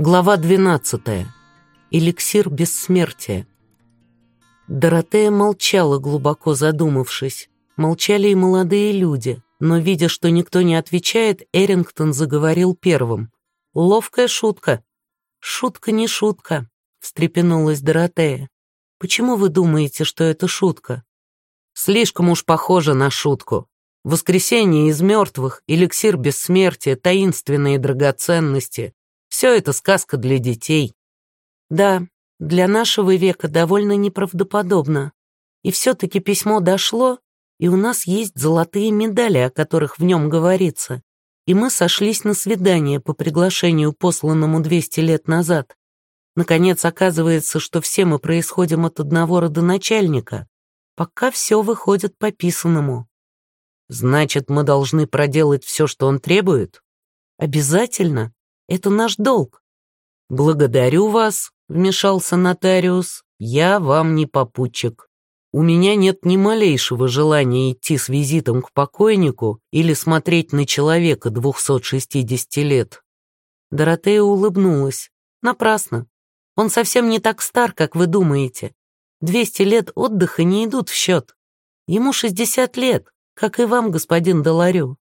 Глава 12. Эликсир бессмертия. Доротея молчала, глубоко задумавшись. Молчали и молодые люди, но, видя, что никто не отвечает, Эрингтон заговорил первым. «Ловкая шутка». «Шутка не шутка», — встрепенулась Доротея. «Почему вы думаете, что это шутка?» «Слишком уж похоже на шутку. Воскресение из мертвых, эликсир бессмертия, таинственные драгоценности. Все это сказка для детей. Да, для нашего века довольно неправдоподобно. И все-таки письмо дошло, и у нас есть золотые медали, о которых в нем говорится. И мы сошлись на свидание по приглашению, посланному 200 лет назад. Наконец, оказывается, что все мы происходим от одного родоначальника. Пока все выходит по писанному. Значит, мы должны проделать все, что он требует? Обязательно. Это наш долг». «Благодарю вас», — вмешался нотариус, — «я вам не попутчик. У меня нет ни малейшего желания идти с визитом к покойнику или смотреть на человека 260 лет». Доротея улыбнулась. «Напрасно. Он совсем не так стар, как вы думаете. 200 лет отдыха не идут в счет. Ему 60 лет, как и вам, господин Доларю.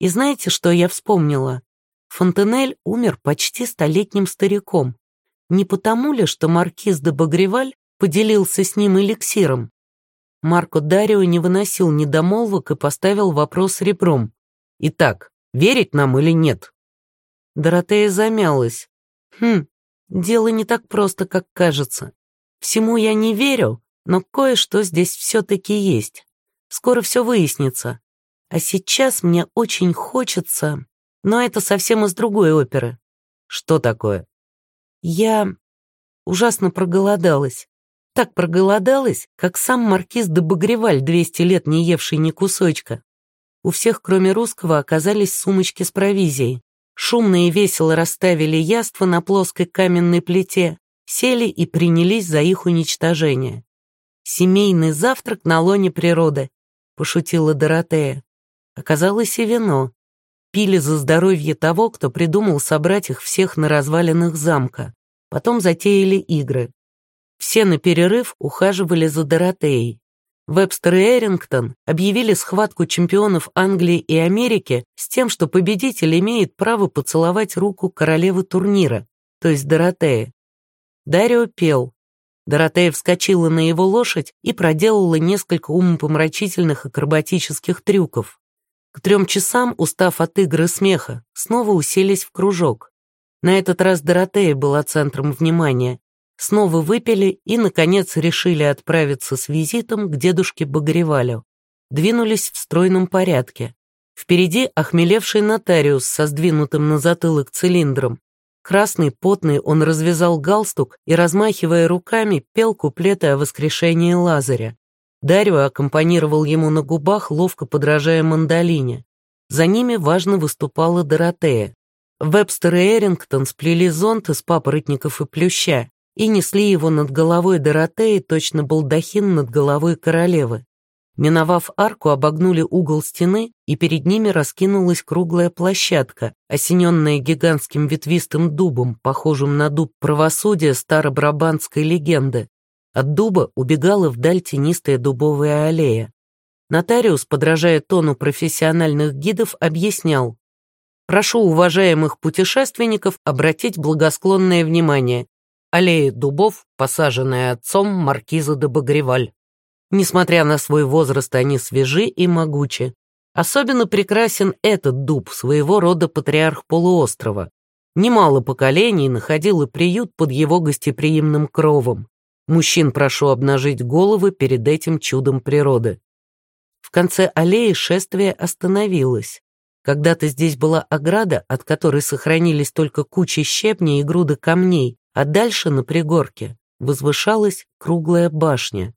И знаете, что я вспомнила? Фонтенель умер почти столетним стариком. Не потому ли, что маркиз де Багреваль поделился с ним эликсиром? Марко Дарио не выносил недомолвок и поставил вопрос ребром. «Итак, верить нам или нет?» Доротея замялась. «Хм, дело не так просто, как кажется. Всему я не верю, но кое-что здесь все-таки есть. Скоро все выяснится. А сейчас мне очень хочется...» Но это совсем из другой оперы. Что такое? Я ужасно проголодалась. Так проголодалась, как сам маркиз де Багреваль, 200 лет не евший ни кусочка. У всех, кроме русского, оказались сумочки с провизией. Шумно и весело расставили яства на плоской каменной плите, сели и принялись за их уничтожение. «Семейный завтрак на лоне природы», — пошутила Доротея. Оказалось и вино, Пили за здоровье того, кто придумал собрать их всех на развалинах замка. Потом затеяли игры. Все на перерыв ухаживали за Доротеей. Вебстер и Эрингтон объявили схватку чемпионов Англии и Америки с тем, что победитель имеет право поцеловать руку королевы турнира, то есть Доротея. Дарио пел. Доротея вскочила на его лошадь и проделала несколько умопомрачительных акробатических трюков. К трем часам, устав от игры смеха, снова уселись в кружок. На этот раз Доротея была центром внимания. Снова выпили и, наконец, решили отправиться с визитом к дедушке Багревалю. Двинулись в стройном порядке. Впереди охмелевший нотариус со сдвинутым на затылок цилиндром. Красный, потный, он развязал галстук и, размахивая руками, пел куплеты о воскрешении Лазаря. Дарио аккомпанировал ему на губах, ловко подражая мандолине. За ними важно выступала Доротея. Вебстер и Эрингтон сплели зонт из папоротников и плюща и несли его над головой Доротеи, точно балдахин над головой королевы. Миновав арку, обогнули угол стены, и перед ними раскинулась круглая площадка, осененная гигантским ветвистым дубом, похожим на дуб правосудия старобрабантской легенды. От дуба убегала вдаль тенистая дубовая аллея. Нотариус, подражая тону профессиональных гидов, объяснял. «Прошу уважаемых путешественников обратить благосклонное внимание. Аллея дубов, посаженная отцом маркиза де Багреваль. Несмотря на свой возраст, они свежи и могучи. Особенно прекрасен этот дуб, своего рода патриарх полуострова. Немало поколений находило приют под его гостеприимным кровом. Мужчин прошу обнажить головы перед этим чудом природы. В конце аллеи шествие остановилось. Когда-то здесь была ограда, от которой сохранились только кучи щебня и груды камней, а дальше на пригорке возвышалась круглая башня.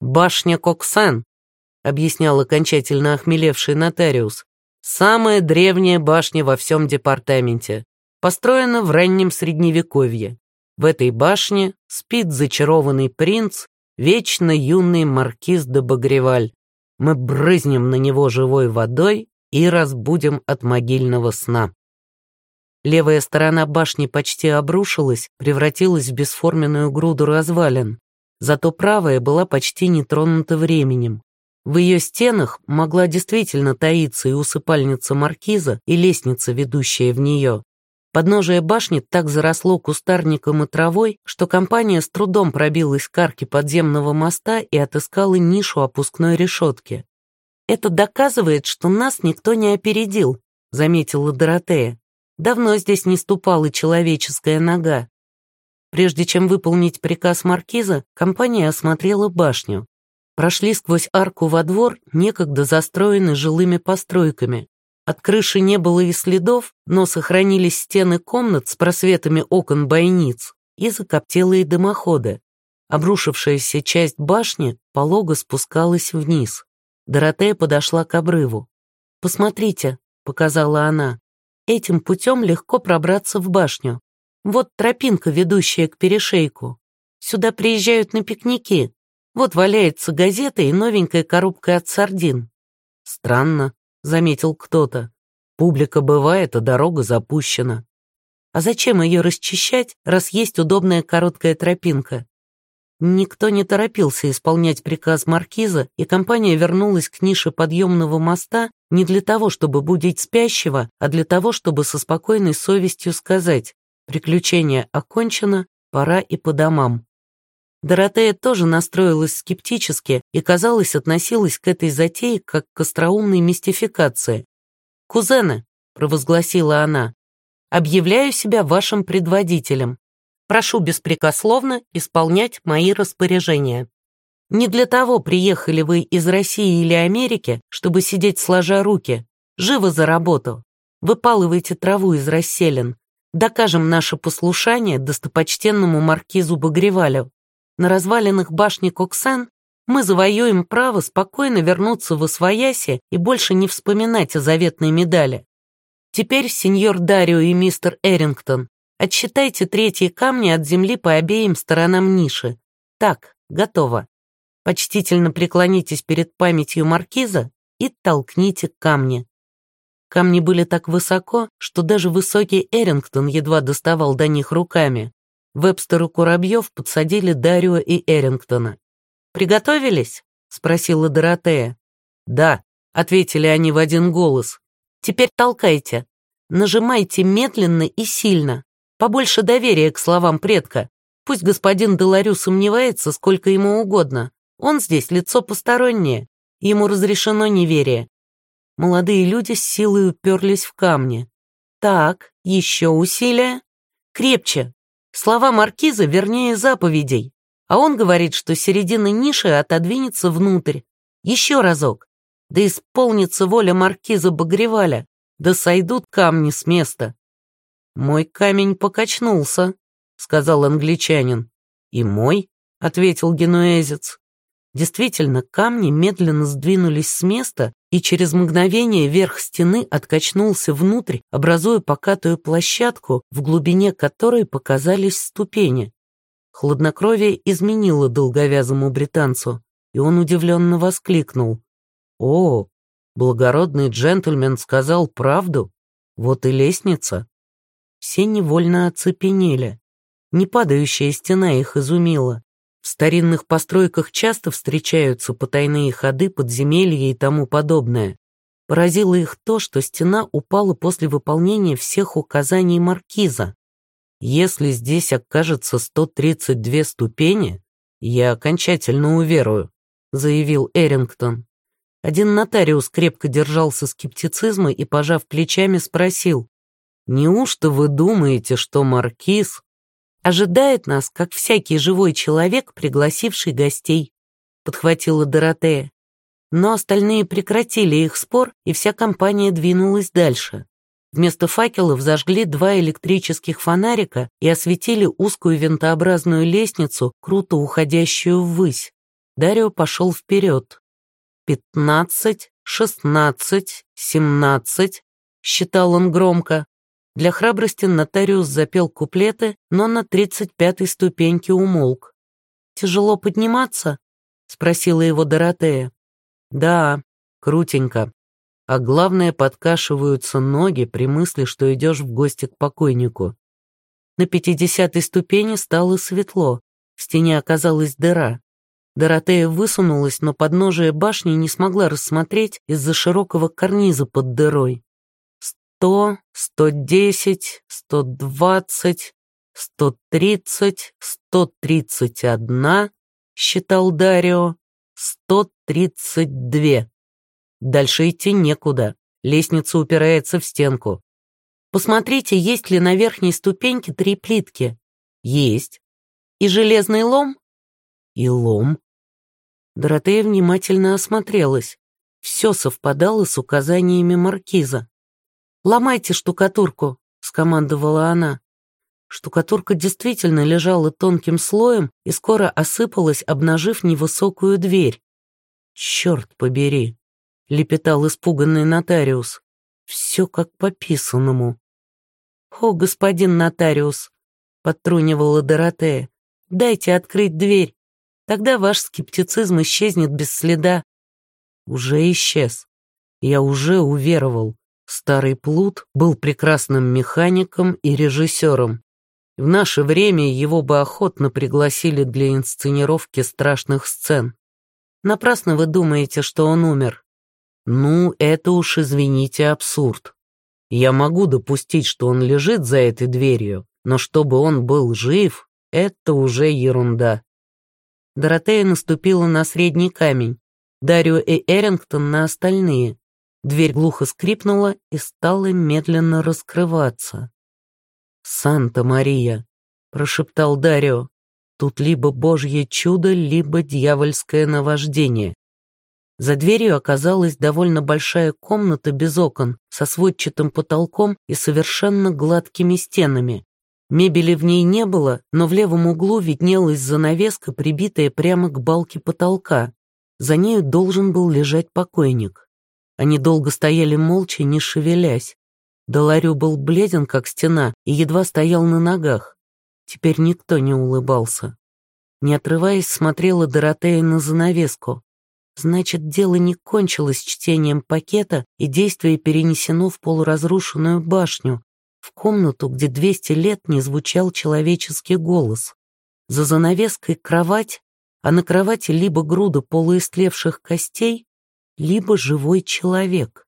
«Башня Коксан», — объяснял окончательно охмелевший нотариус, «самая древняя башня во всем департаменте, построена в раннем Средневековье. В этой башне спит зачарованный принц, вечно юный маркиз де Багреваль. Мы брызнем на него живой водой и разбудим от могильного сна. Левая сторона башни почти обрушилась, превратилась в бесформенную груду развалин. Зато правая была почти не тронута временем. В ее стенах могла действительно таиться и усыпальница маркиза, и лестница, ведущая в нее. Подножие башни так заросло кустарником и травой, что компания с трудом пробилась к арке подземного моста и отыскала нишу опускной решетки. «Это доказывает, что нас никто не опередил», — заметила Доротея. «Давно здесь не ступала человеческая нога». Прежде чем выполнить приказ маркиза, компания осмотрела башню. Прошли сквозь арку во двор, некогда застроенный жилыми постройками. От крыши не было и следов, но сохранились стены комнат с просветами окон бойниц и закоптелые дымоходы. Обрушившаяся часть башни полого спускалась вниз. Доротея подошла к обрыву. «Посмотрите», — показала она, — «этим путем легко пробраться в башню. Вот тропинка, ведущая к перешейку. Сюда приезжают на пикники. Вот валяется газета и новенькая коробка от сардин». «Странно», — заметил кто-то. «Публика бывает, а дорога запущена». «А зачем ее расчищать, раз есть удобная короткая тропинка?» Никто не торопился исполнять приказ маркиза, и компания вернулась к нише подъемного моста не для того, чтобы будить спящего, а для того, чтобы со спокойной совестью сказать «приключение окончено, пора и по домам». Доротея тоже настроилась скептически и, казалось, относилась к этой затее как к остроумной мистификации. «Кузены», — провозгласила она, — «объявляю себя вашим предводителем. Прошу беспрекословно исполнять мои распоряжения. Не для того приехали вы из России или Америки, чтобы сидеть сложа руки. Живо за работу. Выпалывайте траву из расселен. Докажем наше послушание достопочтенному маркизу Багревалю. На развалинах башни Коксен мы завоюем право спокойно вернуться в Освояси и больше не вспоминать о заветной медали. Теперь сеньор Дарио и мистер Эрингтон Отсчитайте третьи камни от земли по обеим сторонам ниши. Так, готово. Почтительно преклонитесь перед памятью маркиза и толкните камни. Камни были так высоко, что даже высокий Эрингтон едва доставал до них руками. Вебстер и Куробьев подсадили Дарио и Эрингтона. «Приготовились?» — спросила Доротея. «Да», — ответили они в один голос. «Теперь толкайте. Нажимайте медленно и сильно. Побольше доверия к словам предка. Пусть господин Деларю сомневается, сколько ему угодно. Он здесь лицо постороннее. Ему разрешено неверие. Молодые люди с силой уперлись в камни. Так, еще усилия. Крепче. Слова маркиза вернее заповедей. А он говорит, что середина ниши отодвинется внутрь. Еще разок. Да исполнится воля маркиза Багреваля. Да сойдут камни с места. «Мой камень покачнулся», — сказал англичанин. «И мой», — ответил генуэзец. Действительно, камни медленно сдвинулись с места, и через мгновение верх стены откачнулся внутрь, образуя покатую площадку, в глубине которой показались ступени. Хладнокровие изменило долговязому британцу, и он удивленно воскликнул. «О, благородный джентльмен сказал правду. Вот и лестница». Все невольно оцепенели. Непадающая стена их изумила. В старинных постройках часто встречаются потайные ходы, подземелья и тому подобное. Поразило их то, что стена упала после выполнения всех указаний маркиза. Если здесь окажется 132 ступени, я окончательно уверую, заявил Эрингтон. Один нотариус крепко держался скептицизма и, пожав плечами, спросил, Неужто вы думаете, что маркиз ожидает нас, как всякий живой человек, пригласивший гостей?» подхватила Доротея. Но остальные прекратили их спор, и вся компания двинулась дальше. Вместо факелов зажгли два электрических фонарика и осветили узкую винтообразную лестницу, круто уходящую ввысь. Дарио пошел вперед. «Пятнадцать, шестнадцать, семнадцать», — считал он громко. Для храбрости нотариус запел куплеты, но на тридцать пятой ступеньке умолк. «Тяжело подниматься?» — спросила его Доротея. «Да, крутенько». а главное, подкашиваются ноги при мысли, что идешь в гости к покойнику. На пятидесятой ступени стало светло, в стене оказалась дыра. Доротея высунулась, но подножие башни не смогла рассмотреть из-за широкого карниза под дырой. Сто, сто десять, сто двадцать, сто тридцать, сто тридцать одна, считал Дарио, сто тридцать две. Дальше идти некуда, лестница упирается в стенку. Посмотрите, есть ли на верхней ступеньке три плитки. Есть. И железный лом? И лом. Доротея внимательно осмотрелась. Все совпадало с указаниями маркиза. «Ломайте штукатурку», — скомандовала она. Штукатурка действительно лежала тонким слоем и скоро осыпалась, обнажив невысокую дверь. «Черт побери!» — лепетал испуганный нотариус. «Все как по писанному». «О, господин нотариус!» — подтрунивала Доротея. «Дайте открыть дверь. Тогда ваш скептицизм исчезнет без следа. Уже исчез. Я уже уверовал. Старый Плут был прекрасным механиком и режиссером. В наше время его бы охотно пригласили для инсценировки страшных сцен. Напрасно вы думаете, что он умер. Ну, это уж, извините, абсурд. Я могу допустить, что он лежит за этой дверью, но чтобы он был жив, это уже ерунда. Доротея наступила на средний камень, Дарио и Эрингтон на остальные. Дверь глухо скрипнула и стала медленно раскрываться. «Санта-Мария!» — прошептал Дарио. «Тут либо божье чудо, либо дьявольское наваждение». За дверью оказалась довольно большая комната без окон, со сводчатым потолком и совершенно гладкими стенами. Мебели в ней не было, но в левом углу виднелась занавеска, прибитая прямо к балке потолка. За нею должен был лежать покойник. Они долго стояли молча, не шевелясь. Доларю был бледен, как стена, и едва стоял на ногах. Теперь никто не улыбался. Не отрываясь, смотрела Доротея на занавеску. Значит, дело не кончилось чтением пакета, и действие перенесено в полуразрушенную башню, в комнату, где 200 лет не звучал человеческий голос. За занавеской кровать, а на кровати либо груда полуистлевших костей, либо живой человек.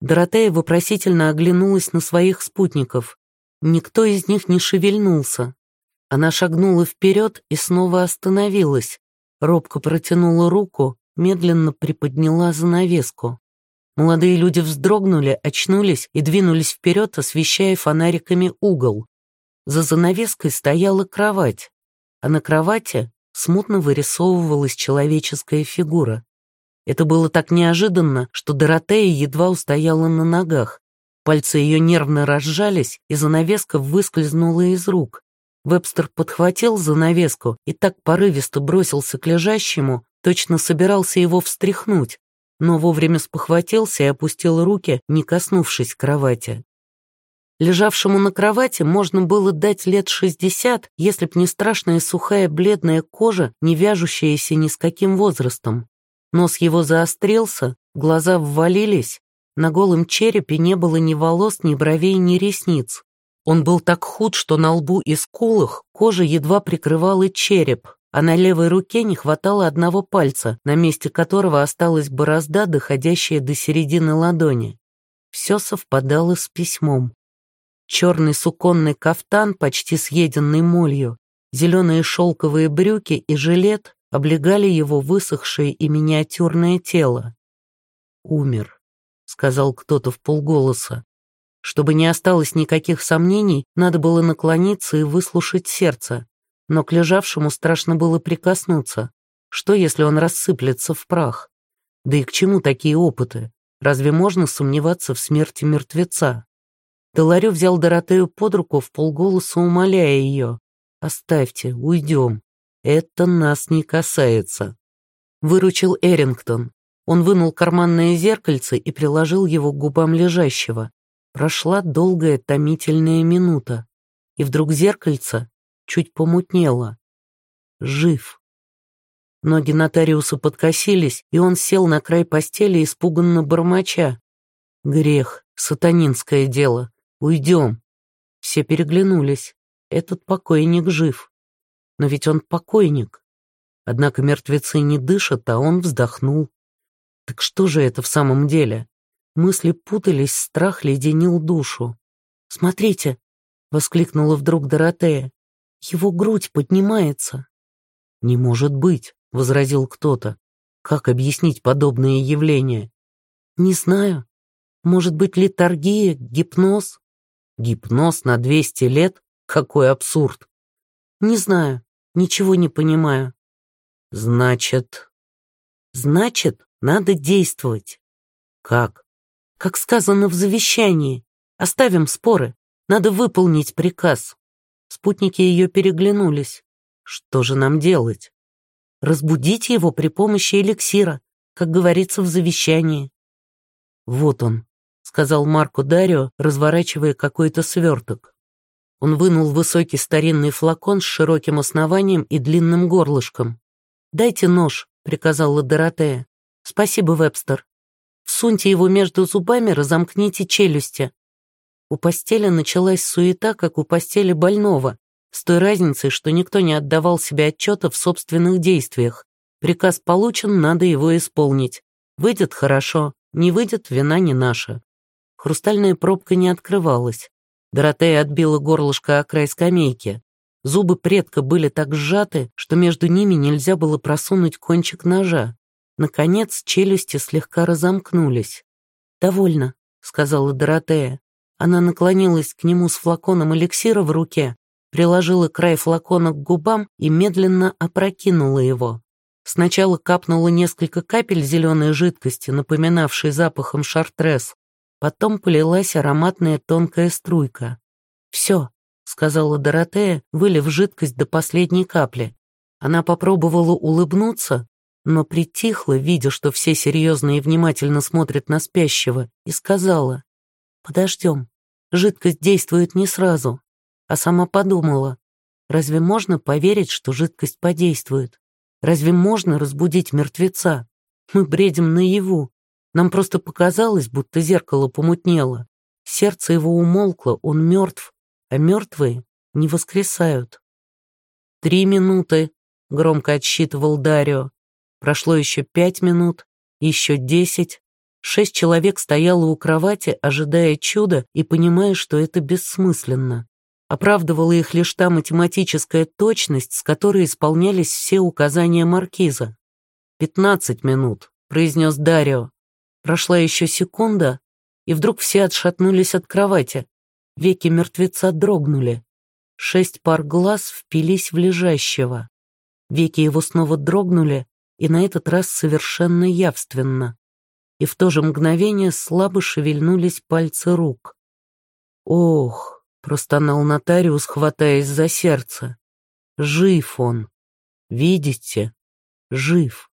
Доротея вопросительно оглянулась на своих спутников. Никто из них не шевельнулся. Она шагнула вперед и снова остановилась. Робко протянула руку, медленно приподняла занавеску. Молодые люди вздрогнули, очнулись и двинулись вперед, освещая фонариками угол. За занавеской стояла кровать, а на кровати смутно вырисовывалась человеческая фигура. Это было так неожиданно, что Доротея едва устояла на ногах. Пальцы ее нервно разжались, и занавеска выскользнула из рук. Вебстер подхватил занавеску и так порывисто бросился к лежащему, точно собирался его встряхнуть, но вовремя спохватился и опустил руки, не коснувшись кровати. Лежавшему на кровати можно было дать лет шестьдесят, если б не страшная сухая бледная кожа, не вяжущаяся ни с каким возрастом. Нос его заострился, глаза ввалились, на голом черепе не было ни волос, ни бровей, ни ресниц. Он был так худ, что на лбу и скулах кожа едва прикрывала череп, а на левой руке не хватало одного пальца, на месте которого осталась борозда, доходящая до середины ладони. Все совпадало с письмом. Черный суконный кафтан, почти съеденный молью, зеленые шелковые брюки и жилет облегали его высохшее и миниатюрное тело. «Умер», — сказал кто-то в полголоса. Чтобы не осталось никаких сомнений, надо было наклониться и выслушать сердце но к лежавшему страшно было прикоснуться. Что, если он рассыплется в прах? Да и к чему такие опыты? Разве можно сомневаться в смерти мертвеца? Доларю взял Доротею под руку, в полголоса умоляя ее. «Оставьте, уйдем. Это нас не касается». Выручил Эрингтон. Он вынул карманное зеркальце и приложил его к губам лежащего. Прошла долгая томительная минута. И вдруг зеркальце чуть помутнело. Жив. Ноги нотариуса подкосились, и он сел на край постели, испуганно бормоча. Грех, сатанинское дело. Уйдем. Все переглянулись. Этот покойник жив. Но ведь он покойник. Однако мертвецы не дышат, а он вздохнул. Так что же это в самом деле? Мысли путались, страх леденил душу. «Смотрите!» — воскликнула вдруг Доротея. «Его грудь поднимается!» «Не может быть!» — возразил кто-то. «Как объяснить подобные явления?» «Не знаю. Может быть, литургия, гипноз?» «Гипноз на двести лет? Какой абсурд!» «Не знаю. Ничего не понимаю». «Значит...» «Значит, надо действовать». «Как?» «Как сказано в завещании. Оставим споры. Надо выполнить приказ». Спутники ее переглянулись. «Что же нам делать?» «Разбудить его при помощи эликсира, как говорится в завещании». «Вот он», — сказал Марко Дарио, разворачивая какой-то сверток. Он вынул высокий старинный флакон с широким основанием и длинным горлышком. «Дайте нож», — приказала Доротея. «Спасибо, Вебстер. Всуньте его между зубами, разомкните челюсти». У постели началась суета, как у постели больного, с той разницей, что никто не отдавал себе отчета в собственных действиях. Приказ получен, надо его исполнить. Выйдет хорошо, не выйдет, вина не наша. Хрустальная пробка не открывалась. Доротея отбила горлышко о край скамейки. Зубы предка были так сжаты, что между ними нельзя было просунуть кончик ножа. Наконец челюсти слегка разомкнулись. «Довольно», — сказала Доротея. Она наклонилась к нему с флаконом эликсира в руке, приложила край флакона к губам и медленно опрокинула его. Сначала капнуло несколько капель зеленой жидкости, напоминавшей запахом шартрес. Потом полилась ароматная тонкая струйка. «Все», — сказала Доротея, вылив жидкость до последней капли. Она попробовала улыбнуться, но притихла, видя, что все серьезно и внимательно смотрят на спящего, и сказала, «Подождем, жидкость действует не сразу». А сама подумала, разве можно поверить, что жидкость подействует? Разве можно разбудить мертвеца? Мы бредим наяву. Нам просто показалось, будто зеркало помутнело. Сердце его умолкло, он мертв, а мертвые не воскресают. «Три минуты», — громко отсчитывал Дарио. Прошло еще пять минут, еще десять. Шесть человек стояло у кровати, ожидая чуда и понимая, что это бессмысленно. Оправдывала их лишь та математическая точность, с которой исполнялись все указания маркиза. «Пятнадцать минут», — произнес Дарио. Прошла еще секунда, и вдруг все отшатнулись от кровати. Веки мертвеца дрогнули. Шесть пар глаз впились в лежащего. Веки его снова дрогнули, и на этот раз совершенно явственно. И в то же мгновение слабо шевельнулись пальцы рук. «Ох!» — простонал нотариус, хватаясь за сердце. «Жив он! Видите? Жив!»